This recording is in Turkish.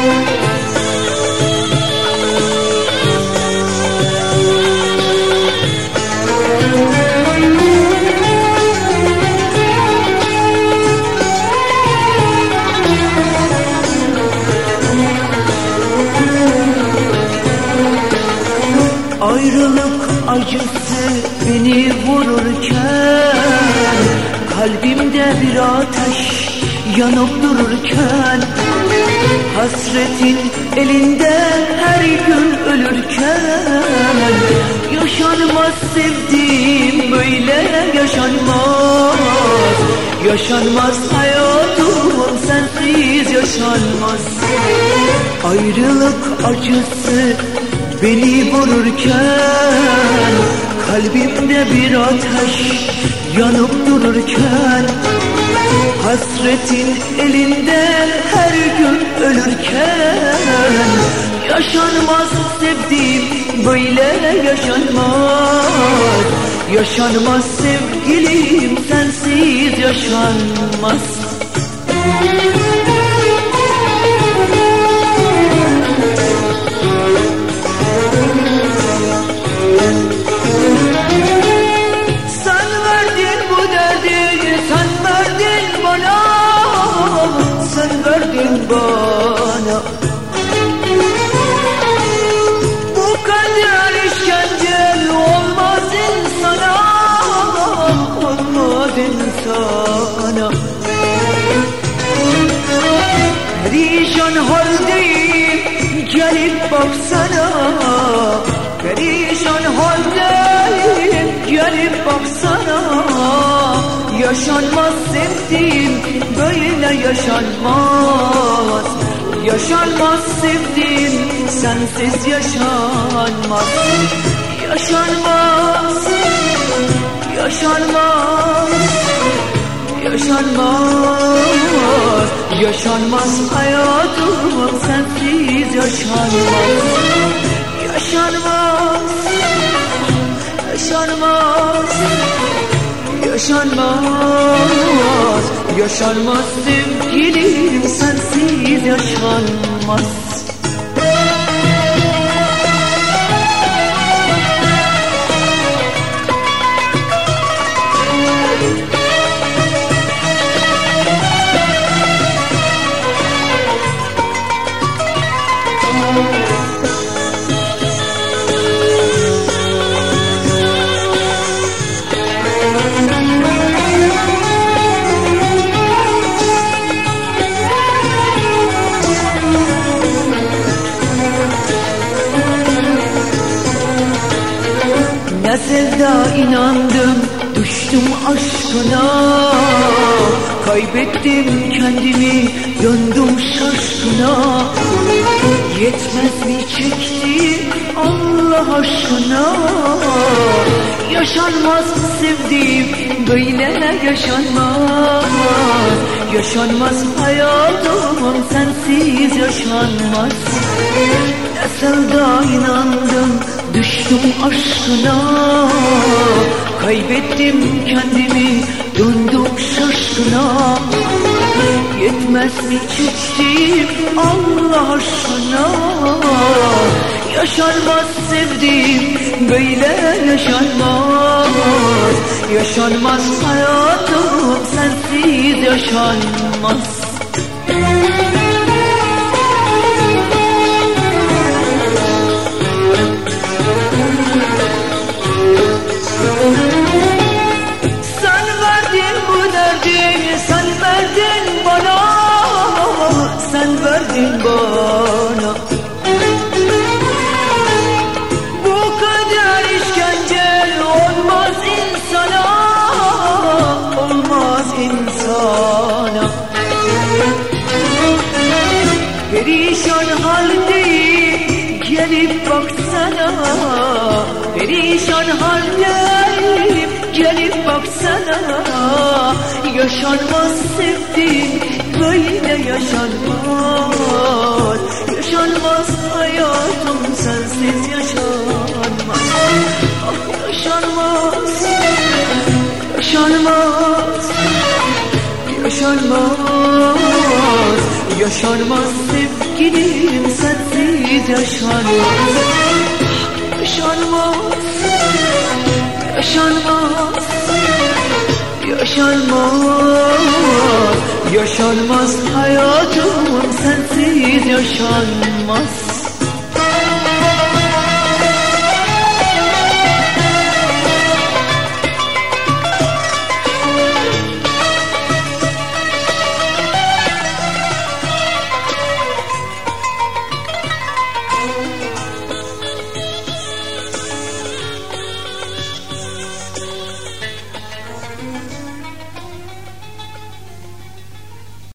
Ayrılık acısı beni vururken Kalbimde bir ateş yanıp dururken Hasretin elinde her gün ölürken Yaşanmaz sevdiğim böyle yaşanmaz. Yaşanmaz hayatım sensiz yaşanmaz. Ayrılık acısı Beni vururken Kalbimde bir ateş yanıp dururken Hasretin elinde her gün ölürken Yaşanmaz sevdiğim böyle yaşanmaz. Yaşanmaz sevgilim sensiz yaşanmaz. bana Perişan haldeyim gelip baksana. Perişan haldeyim gelip baksana. Yaşanmaz sevdiğim böyle yaşanmaz. Yaşanmaz sevdiğim sensiz yaşanmaz. Yaşanmaz Yaşanmaz Yaşanmaz Yaşanmaz hayatım sensiz yaşanmaz. Yaşanmaz Yaşanmaz Yaşanmaz, yaşanmaz sevgilim sensiz yaşanmaz Sevda inandım düştüm aşkına. Kaybettim kendimi döndüm şaşkına. Yetmez mi çekti Allah aşkına? Yaşanmaz sevdiğim böyle yaşanmaz? Yaşanmaz hayatım sensiz yaşanmaz. Ne sevda inandım Düştüm aşkına Kaybettim kendimi Döndüm şaşkına. Yetmez mi çektiğim Allah aşkına? Yaşanmaz sevdiğim Böyle yaşanmaz Yaşanmaz hayatım Sensiz yaşanmaz. verdin bana Bu kadar işkence olmaz insana Olmaz insana. Perişan haldeyim gelip baksana Perişan haldeyim gelip baksana. Yaşanmaz sevdiğin böyle yaşanmaz. Yaşanmaz hayatım sensiz yaşanmaz. Ah yaşanmaz. Yaşanmaz. Yaşanmaz. Yaşanmaz sevgilim sensiz yaşanmaz. Yaşanmaz. Yaşanmaz. Yaşanmaz Yaşanmaz hayatım sensiz yaşanmaz